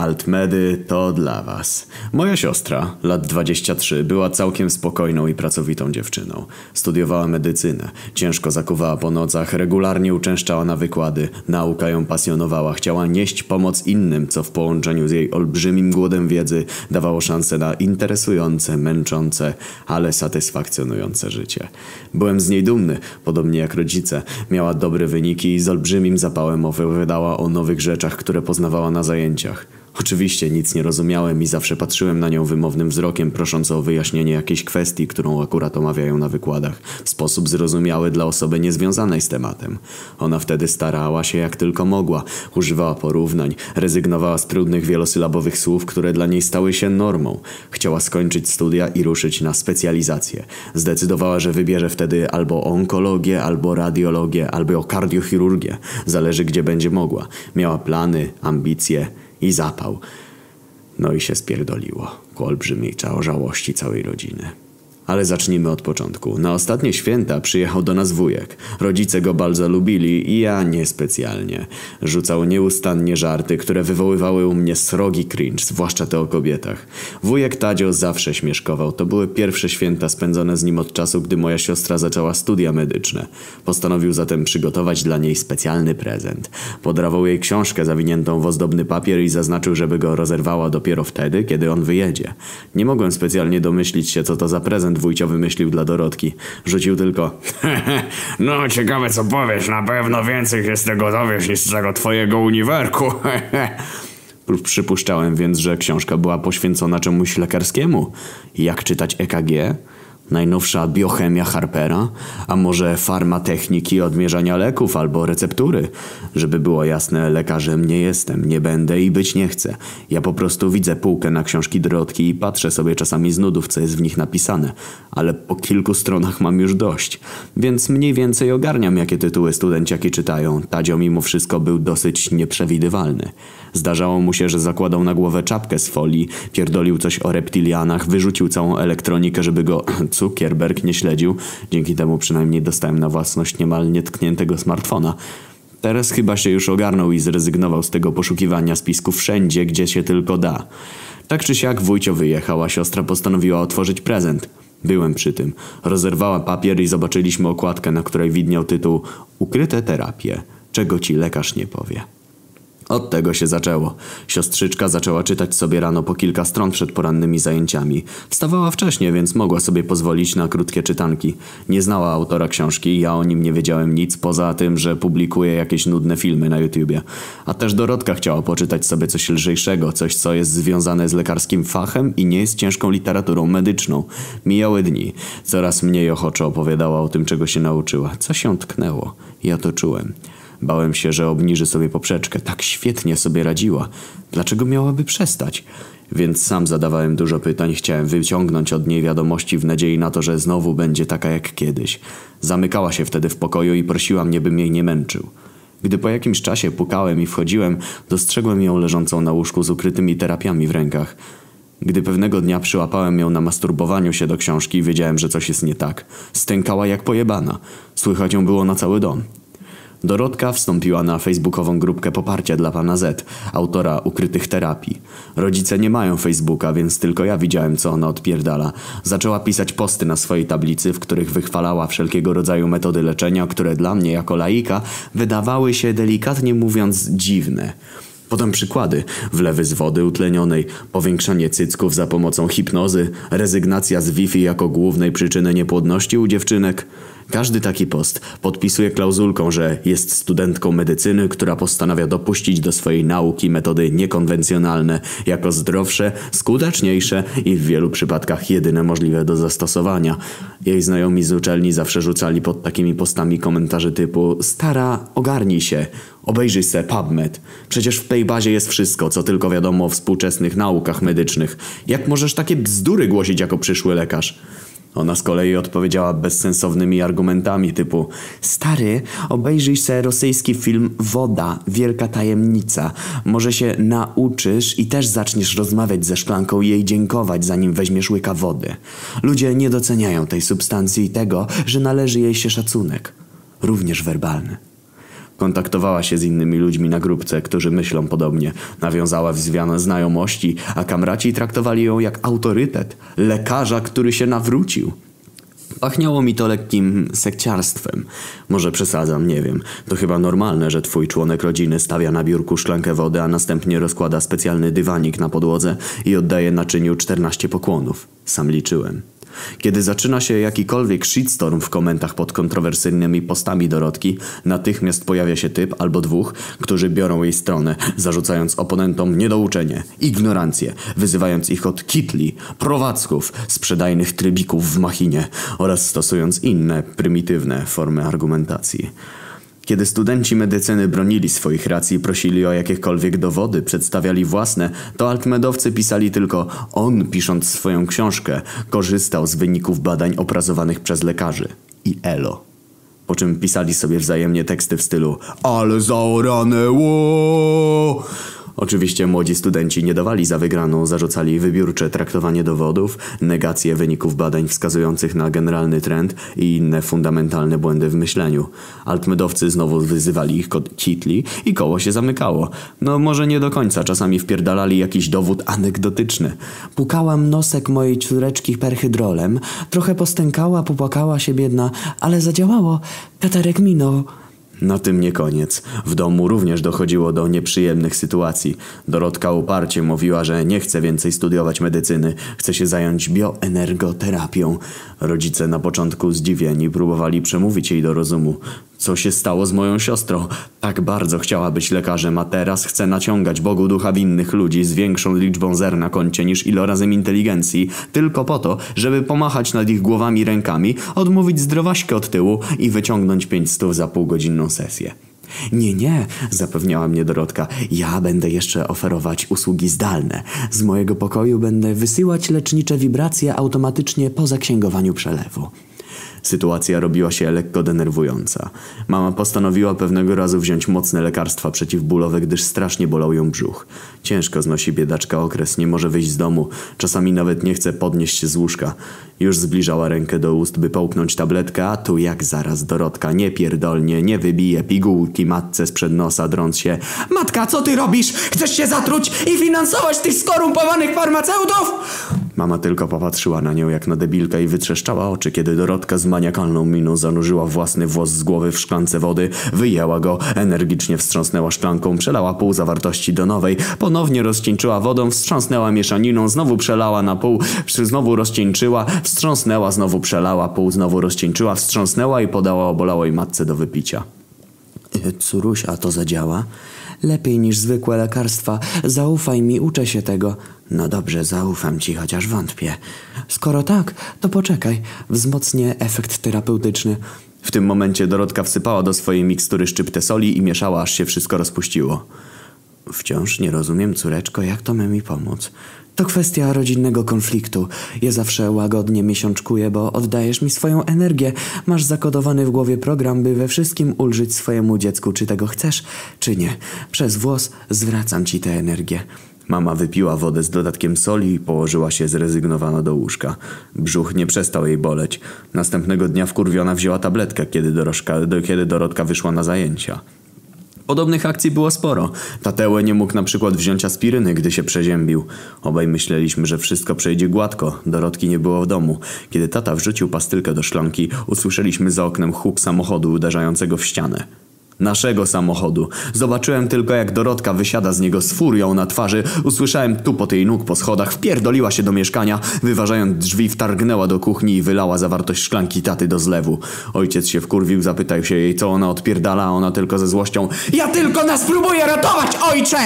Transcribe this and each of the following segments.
Altmedy to dla was. Moja siostra, lat 23, była całkiem spokojną i pracowitą dziewczyną. Studiowała medycynę, ciężko zakuwała po nocach, regularnie uczęszczała na wykłady, nauka ją pasjonowała, chciała nieść pomoc innym, co w połączeniu z jej olbrzymim głodem wiedzy dawało szansę na interesujące, męczące, ale satysfakcjonujące życie. Byłem z niej dumny, podobnie jak rodzice. Miała dobre wyniki i z olbrzymim zapałem opowiadała o nowych rzeczach, które poznawała na zajęciach. Oczywiście nic nie rozumiałem i zawsze patrzyłem na nią wymownym wzrokiem, prosząc o wyjaśnienie jakiejś kwestii, którą akurat omawiają na wykładach, w sposób zrozumiały dla osoby niezwiązanej z tematem. Ona wtedy starała się jak tylko mogła, używała porównań, rezygnowała z trudnych wielosylabowych słów, które dla niej stały się normą. Chciała skończyć studia i ruszyć na specjalizację. Zdecydowała, że wybierze wtedy albo onkologię, albo radiologię, albo kardiochirurgię. Zależy gdzie będzie mogła. Miała plany, ambicje i zapał. No i się spierdoliło ku olbrzymiej żałości całej rodziny. Ale zacznijmy od początku. Na ostatnie święta przyjechał do nas wujek. Rodzice go bardzo lubili i ja niespecjalnie. Rzucał nieustannie żarty, które wywoływały u mnie srogi cringe, zwłaszcza te o kobietach. Wujek Tadzio zawsze śmieszkował. To były pierwsze święta spędzone z nim od czasu, gdy moja siostra zaczęła studia medyczne. Postanowił zatem przygotować dla niej specjalny prezent. Podrawał jej książkę zawiniętą w ozdobny papier i zaznaczył, żeby go rozerwała dopiero wtedy, kiedy on wyjedzie. Nie mogłem specjalnie domyślić się, co to za prezent wujcio wymyślił dla Dorotki. Rzucił tylko No, ciekawe co powiesz, na pewno więcej się z tego dowiesz niż z tego twojego uniwerku. Przypuszczałem więc, że książka była poświęcona czemuś lekarskiemu. Jak czytać EKG? Najnowsza biochemia Harpera? A może farmatechniki odmierzania leków albo receptury? Żeby było jasne, lekarzem nie jestem, nie będę i być nie chcę. Ja po prostu widzę półkę na książki Drotki i patrzę sobie czasami z nudów, co jest w nich napisane. Ale po kilku stronach mam już dość. Więc mniej więcej ogarniam, jakie tytuły studenciaki czytają. Tadzio mimo wszystko był dosyć nieprzewidywalny. Zdarzało mu się, że zakładał na głowę czapkę z folii, pierdolił coś o reptilianach, wyrzucił całą elektronikę, żeby go Cukierberg nie śledził. Dzięki temu przynajmniej dostałem na własność niemal nietkniętego smartfona. Teraz chyba się już ogarnął i zrezygnował z tego poszukiwania spisków wszędzie, gdzie się tylko da. Tak czy siak wujcio wyjechał, a siostra postanowiła otworzyć prezent. Byłem przy tym. Rozerwała papier i zobaczyliśmy okładkę, na której widniał tytuł Ukryte terapie. Czego ci lekarz nie powie. Od tego się zaczęło. Siostrzyczka zaczęła czytać sobie rano po kilka stron przed porannymi zajęciami. Wstawała wcześnie, więc mogła sobie pozwolić na krótkie czytanki. Nie znała autora książki, ja o nim nie wiedziałem nic, poza tym, że publikuje jakieś nudne filmy na YouTubie. A też Dorotka chciała poczytać sobie coś lżejszego, coś co jest związane z lekarskim fachem i nie jest ciężką literaturą medyczną. Mijały dni. Coraz mniej ochoczo opowiadała o tym, czego się nauczyła. Co się tknęło? Ja to czułem. Bałem się, że obniży sobie poprzeczkę. Tak świetnie sobie radziła. Dlaczego miałaby przestać? Więc sam zadawałem dużo pytań, chciałem wyciągnąć od niej wiadomości w nadziei na to, że znowu będzie taka jak kiedyś. Zamykała się wtedy w pokoju i prosiła mnie, bym jej nie męczył. Gdy po jakimś czasie pukałem i wchodziłem, dostrzegłem ją leżącą na łóżku z ukrytymi terapiami w rękach. Gdy pewnego dnia przyłapałem ją na masturbowaniu się do książki, wiedziałem, że coś jest nie tak. Stękała jak pojebana. Słychać ją było na cały dom. Dorotka wstąpiła na facebookową grupkę poparcia dla pana Z, autora ukrytych terapii. Rodzice nie mają Facebooka, więc tylko ja widziałem, co ona odpierdala. Zaczęła pisać posty na swojej tablicy, w których wychwalała wszelkiego rodzaju metody leczenia, które dla mnie jako laika wydawały się delikatnie mówiąc dziwne. Podam przykłady. Wlewy z wody utlenionej, powiększanie cycków za pomocą hipnozy, rezygnacja z Wi-Fi jako głównej przyczyny niepłodności u dziewczynek. Każdy taki post podpisuje klauzulką, że jest studentką medycyny, która postanawia dopuścić do swojej nauki metody niekonwencjonalne jako zdrowsze, skuteczniejsze i w wielu przypadkach jedyne możliwe do zastosowania. Jej znajomi z uczelni zawsze rzucali pod takimi postami komentarze typu Stara, ogarnij się, obejrzyj se PubMed. Przecież w tej bazie jest wszystko, co tylko wiadomo o współczesnych naukach medycznych. Jak możesz takie bzdury głosić jako przyszły lekarz? Ona z kolei odpowiedziała bezsensownymi argumentami typu Stary, obejrzyj se rosyjski film Woda, Wielka Tajemnica. Może się nauczysz i też zaczniesz rozmawiać ze szklanką i jej dziękować, zanim weźmiesz łyka wody. Ludzie nie doceniają tej substancji i tego, że należy jej się szacunek. Również werbalny. Kontaktowała się z innymi ludźmi na grupce, którzy myślą podobnie. Nawiązała wzwiane znajomości, a kamraci traktowali ją jak autorytet, lekarza, który się nawrócił. Pachniało mi to lekkim sekciarstwem. Może przesadzam, nie wiem. To chyba normalne, że twój członek rodziny stawia na biurku szklankę wody, a następnie rozkłada specjalny dywanik na podłodze i oddaje naczyniu 14 pokłonów. Sam liczyłem. Kiedy zaczyna się jakikolwiek shitstorm w komentach pod kontrowersyjnymi postami Dorotki, natychmiast pojawia się typ albo dwóch, którzy biorą jej stronę, zarzucając oponentom niedouczenie, ignorancję, wyzywając ich od kitli, prowadzków, sprzedajnych trybików w machinie oraz stosując inne, prymitywne formy argumentacji. Kiedy studenci medycyny bronili swoich racji i prosili o jakiekolwiek dowody, przedstawiali własne, to altmedowcy pisali tylko on, pisząc swoją książkę, korzystał z wyników badań opracowanych przez lekarzy. I elo. Po czym pisali sobie wzajemnie teksty w stylu Ale zaorane, ło! Oczywiście młodzi studenci nie dawali za wygraną, zarzucali wybiórcze traktowanie dowodów, negację wyników badań wskazujących na generalny trend i inne fundamentalne błędy w myśleniu. Altmedowcy znowu wyzywali ich kitli i koło się zamykało. No może nie do końca, czasami wpierdalali jakiś dowód anegdotyczny. Pukałam nosek mojej córeczki perhydrolem, trochę postękała, popłakała się biedna, ale zadziałało. Katarek minął. Na tym nie koniec. W domu również dochodziło do nieprzyjemnych sytuacji. Dorotka uparcie mówiła, że nie chce więcej studiować medycyny, chce się zająć bioenergoterapią. Rodzice na początku zdziwieni próbowali przemówić jej do rozumu. Co się stało z moją siostrą? Tak bardzo chciała być lekarzem, a teraz chce naciągać Bogu ducha winnych ludzi z większą liczbą zer na koncie niż ilorazem inteligencji, tylko po to, żeby pomachać nad ich głowami rękami, odmówić zdrowaśkę od tyłu i wyciągnąć pięć stów za półgodzinną sesję. Nie, nie, zapewniała mnie Dorotka. Ja będę jeszcze oferować usługi zdalne. Z mojego pokoju będę wysyłać lecznicze wibracje automatycznie po zaksięgowaniu przelewu. Sytuacja robiła się lekko denerwująca. Mama postanowiła pewnego razu wziąć mocne lekarstwa przeciwbólowe, gdyż strasznie bolał ją brzuch. Ciężko znosi biedaczka okres, nie może wyjść z domu, czasami nawet nie chce podnieść się z łóżka. Już zbliżała rękę do ust, by połknąć tabletkę, a tu jak zaraz Dorotka nie pierdolnie, nie wybije pigułki matce sprzed nosa, drąc się. Matka, co ty robisz? Chcesz się zatruć i finansować tych skorumpowanych farmaceutów? Mama tylko popatrzyła na nią jak na debilkę i wytrzeszczała oczy, kiedy Dorotka z maniakalną miną zanurzyła własny włos z głowy w szklance wody, wyjęła go, energicznie wstrząsnęła szklanką, przelała pół zawartości do nowej, ponownie rozcieńczyła wodą, wstrząsnęła mieszaniną, znowu przelała na pół, znowu rozcieńczyła, wstrząsnęła, znowu przelała pół, znowu rozcieńczyła, wstrząsnęła i podała obolałej matce do wypicia. Córuś, a to zadziała? Lepiej niż zwykłe lekarstwa. Zaufaj mi, uczę się tego. No dobrze, zaufam ci, chociaż wątpię. Skoro tak, to poczekaj. Wzmocnię efekt terapeutyczny. W tym momencie Dorotka wsypała do swojej mikstury szczyptę soli i mieszała, aż się wszystko rozpuściło. Wciąż nie rozumiem, córeczko, jak to ma mi pomóc. To kwestia rodzinnego konfliktu. Ja zawsze łagodnie miesiączkuję, bo oddajesz mi swoją energię. Masz zakodowany w głowie program, by we wszystkim ulżyć swojemu dziecku, czy tego chcesz, czy nie. Przez włos zwracam ci tę energię. Mama wypiła wodę z dodatkiem soli i położyła się zrezygnowana do łóżka. Brzuch nie przestał jej boleć. Następnego dnia wkurwiona wzięła tabletkę, kiedy, Dorożka, kiedy Dorotka wyszła na zajęcia. Podobnych akcji było sporo. Tatełe nie mógł na przykład wziąć aspiryny, gdy się przeziębił. Obaj myśleliśmy, że wszystko przejdzie gładko. Dorotki nie było w domu. Kiedy tata wrzucił pastylkę do szklanki, usłyszeliśmy za oknem huk samochodu uderzającego w ścianę. Naszego samochodu. Zobaczyłem tylko jak Dorotka wysiada z niego z furią na twarzy. Usłyszałem tupot jej nóg po schodach. Wpierdoliła się do mieszkania. Wyważając drzwi wtargnęła do kuchni i wylała zawartość szklanki taty do zlewu. Ojciec się wkurwił, zapytał się jej co ona odpierdala, a ona tylko ze złością Ja tylko nas próbuję ratować, ojcze!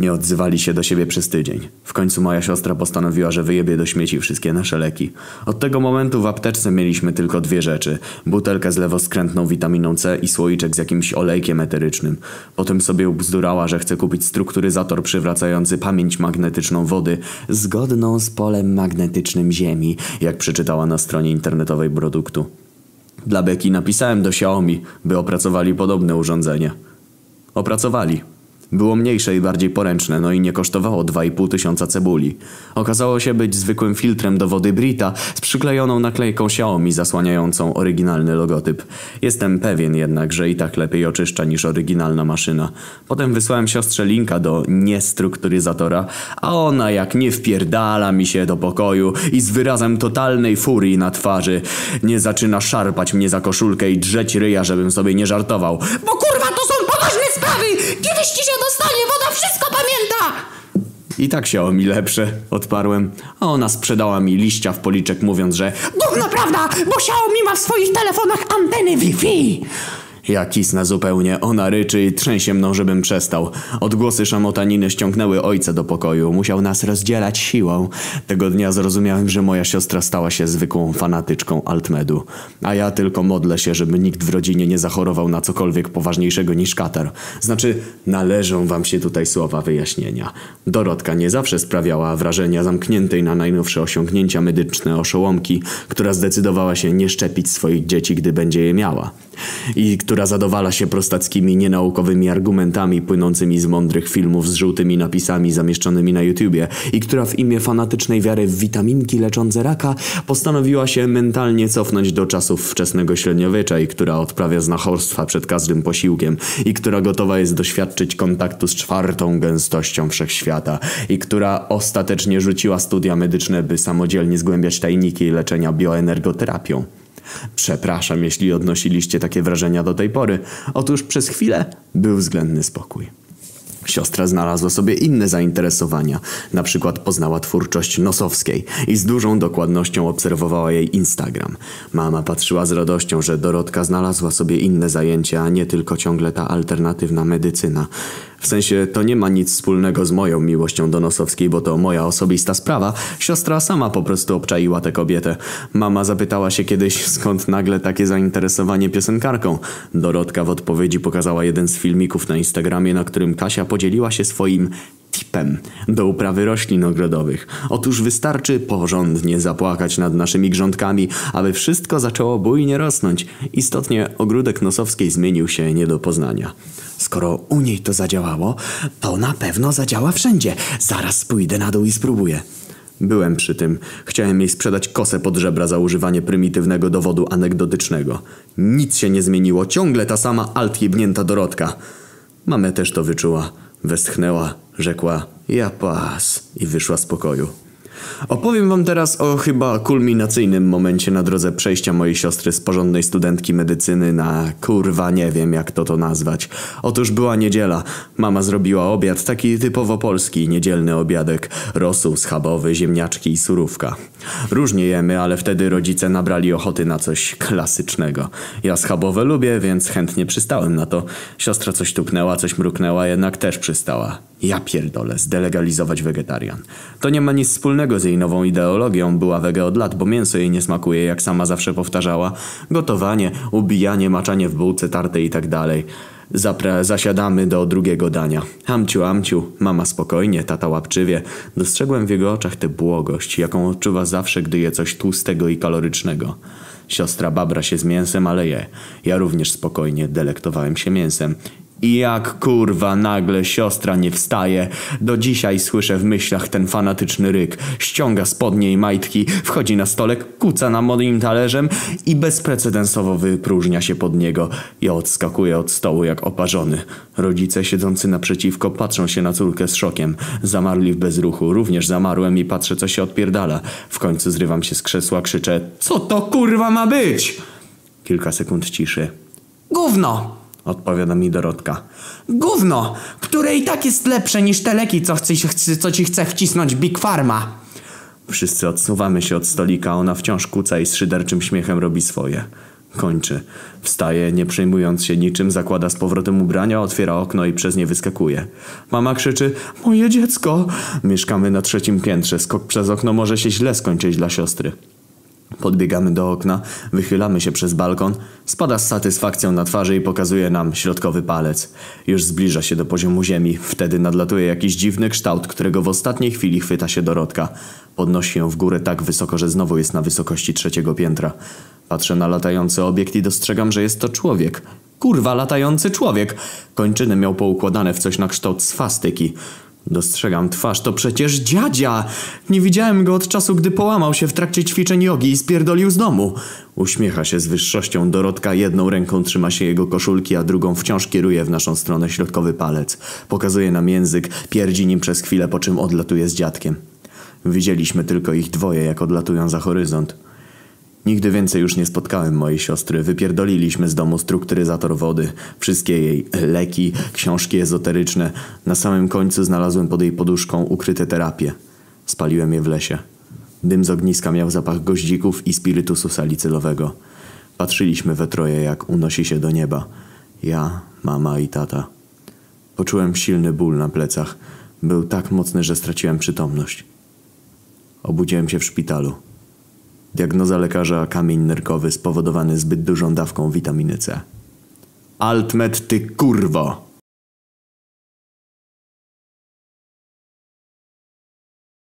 Nie odzywali się do siebie przez tydzień. W końcu moja siostra postanowiła, że wyjebie do śmieci wszystkie nasze leki. Od tego momentu w apteczce mieliśmy tylko dwie rzeczy. Butelkę z lewoskrętną witaminą C i słoiczek z jakimś olejkiem eterycznym. Potem sobie ubzdurała, że chce kupić strukturyzator przywracający pamięć magnetyczną wody zgodną z polem magnetycznym Ziemi, jak przeczytała na stronie internetowej produktu. Dla Beki napisałem do Xiaomi, by opracowali podobne urządzenie. Opracowali. Było mniejsze i bardziej poręczne, no i nie kosztowało 2,5 tysiąca cebuli. Okazało się być zwykłym filtrem do wody Brita z przyklejoną naklejką Xiaomi zasłaniającą oryginalny logotyp. Jestem pewien jednak, że i tak lepiej oczyszcza niż oryginalna maszyna. Potem wysłałem siostrze linka do niestrukturyzatora, a ona jak nie wpierdala mi się do pokoju i z wyrazem totalnej furii na twarzy nie zaczyna szarpać mnie za koszulkę i drzeć ryja, żebym sobie nie żartował. Bo kurwa to są poważne sprawy! Kiedyś ci się dostanie, woda wszystko pamięta! I tak się mi lepsze, odparłem, a ona sprzedała mi liścia w policzek mówiąc, że Gówno prawda, bo Xiaomi ma w swoich telefonach anteny Wi-Fi! Ja kisnę zupełnie, ona ryczy i trzęsie mną, żebym przestał. Odgłosy szamotaniny ściągnęły ojca do pokoju. Musiał nas rozdzielać siłą. Tego dnia zrozumiałem, że moja siostra stała się zwykłą fanatyczką Altmedu. A ja tylko modlę się, żeby nikt w rodzinie nie zachorował na cokolwiek poważniejszego niż katar. Znaczy, należą wam się tutaj słowa wyjaśnienia. Dorotka nie zawsze sprawiała wrażenia zamkniętej na najnowsze osiągnięcia medyczne oszołomki, która zdecydowała się nie szczepić swoich dzieci, gdy będzie je miała. I która zadowala się prostackimi, nienaukowymi argumentami płynącymi z mądrych filmów z żółtymi napisami zamieszczonymi na YouTubie i która w imię fanatycznej wiary w witaminki leczące raka postanowiła się mentalnie cofnąć do czasów wczesnego średniowiecza i która odprawia znachorstwa przed każdym posiłkiem i która gotowa jest doświadczyć kontaktu z czwartą gęstością wszechświata i która ostatecznie rzuciła studia medyczne, by samodzielnie zgłębiać tajniki leczenia bioenergoterapią. Przepraszam, jeśli odnosiliście takie wrażenia do tej pory. Otóż przez chwilę był względny spokój. Siostra znalazła sobie inne zainteresowania. Na przykład poznała twórczość Nosowskiej i z dużą dokładnością obserwowała jej Instagram. Mama patrzyła z radością, że Dorotka znalazła sobie inne zajęcia, a nie tylko ciągle ta alternatywna medycyna. W sensie to nie ma nic wspólnego z moją miłością do Nosowskiej, bo to moja osobista sprawa. Siostra sama po prostu obczaiła tę kobietę. Mama zapytała się kiedyś, skąd nagle takie zainteresowanie piosenkarką. Dorotka w odpowiedzi pokazała jeden z filmików na Instagramie, na którym Kasia podzieliła się swoim tipem do uprawy roślin ogrodowych. Otóż wystarczy porządnie zapłakać nad naszymi grządkami, aby wszystko zaczęło bujnie rosnąć. Istotnie ogródek Nosowskiej zmienił się nie do poznania. Skoro u niej to zadziałało, to na pewno zadziała wszędzie. Zaraz pójdę na dół i spróbuję. Byłem przy tym. Chciałem jej sprzedać kosę pod żebra za używanie prymitywnego dowodu anegdotycznego. Nic się nie zmieniło, ciągle ta sama altjebnięta Dorotka. Mamę też to wyczuła. Westchnęła, rzekła ja pas i wyszła z pokoju. Opowiem wam teraz o chyba kulminacyjnym momencie na drodze przejścia mojej siostry z porządnej studentki medycyny na kurwa nie wiem jak to to nazwać. Otóż była niedziela. Mama zrobiła obiad taki typowo polski, niedzielny obiadek. Rosół schabowy, ziemniaczki i surówka. Różnie jemy, ale wtedy rodzice nabrali ochoty na coś klasycznego. Ja schabowe lubię, więc chętnie przystałem na to. Siostra coś tupnęła, coś mruknęła, jednak też przystała. Ja pierdolę, zdelegalizować wegetarian. To nie ma nic wspólnego z jej nową ideologią, była wege od lat, bo mięso jej nie smakuje, jak sama zawsze powtarzała. Gotowanie, ubijanie, maczanie w bułce tartej i tak dalej. Zapra zasiadamy do drugiego dania. Amciu, amciu, mama spokojnie, tata łapczywie. Dostrzegłem w jego oczach tę błogość, jaką odczuwa zawsze, gdy je coś tłustego i kalorycznego. Siostra babra się z mięsem, ale je. Ja również spokojnie delektowałem się mięsem. I jak kurwa nagle siostra nie wstaje, do dzisiaj słyszę w myślach ten fanatyczny ryk. Ściąga spodnie i majtki, wchodzi na stolek, kuca na moim talerzem i bezprecedensowo wypróżnia się pod niego. Ja odskakuję od stołu jak oparzony. Rodzice siedzący naprzeciwko patrzą się na córkę z szokiem. Zamarli w bezruchu, również zamarłem i patrzę co się odpierdala. W końcu zrywam się z krzesła, krzyczę Co to kurwa ma być? Kilka sekund ciszy. Gówno! Odpowiada mi Dorotka. Gówno, które i tak jest lepsze niż te leki, co, chce, co ci chce wcisnąć Big Pharma. Wszyscy odsuwamy się od stolika, ona wciąż kuca i z szyderczym śmiechem robi swoje. Kończy. Wstaje, nie przejmując się niczym, zakłada z powrotem ubrania, otwiera okno i przez nie wyskakuje. Mama krzyczy, moje dziecko! Mieszkamy na trzecim piętrze, skok przez okno może się źle skończyć dla siostry. Podbiegamy do okna, wychylamy się przez balkon, spada z satysfakcją na twarzy i pokazuje nam środkowy palec. Już zbliża się do poziomu ziemi, wtedy nadlatuje jakiś dziwny kształt, którego w ostatniej chwili chwyta się Dorotka. Podnosi ją w górę tak wysoko, że znowu jest na wysokości trzeciego piętra. Patrzę na latający obiekt i dostrzegam, że jest to człowiek. Kurwa, latający człowiek. Kończyny miał poukładane w coś na kształt swastyki. Dostrzegam twarz, to przecież dziadzia! Nie widziałem go od czasu, gdy połamał się w trakcie ćwiczeń jogi i spierdolił z domu. Uśmiecha się z wyższością Dorotka, jedną ręką trzyma się jego koszulki, a drugą wciąż kieruje w naszą stronę środkowy palec. Pokazuje nam język, pierdzi nim przez chwilę, po czym odlatuje z dziadkiem. Widzieliśmy tylko ich dwoje, jak odlatują za horyzont. Nigdy więcej już nie spotkałem mojej siostry. Wypierdoliliśmy z domu strukturyzator wody, wszystkie jej leki, książki ezoteryczne. Na samym końcu znalazłem pod jej poduszką ukryte terapie. Spaliłem je w lesie. Dym z ogniska miał zapach goździków i spirytusu salicylowego. Patrzyliśmy we troje, jak unosi się do nieba. Ja, mama i tata. Poczułem silny ból na plecach. Był tak mocny, że straciłem przytomność. Obudziłem się w szpitalu. Diagnoza lekarza kamień nerkowy spowodowany zbyt dużą dawką witaminy C. Altmet ty kurwo!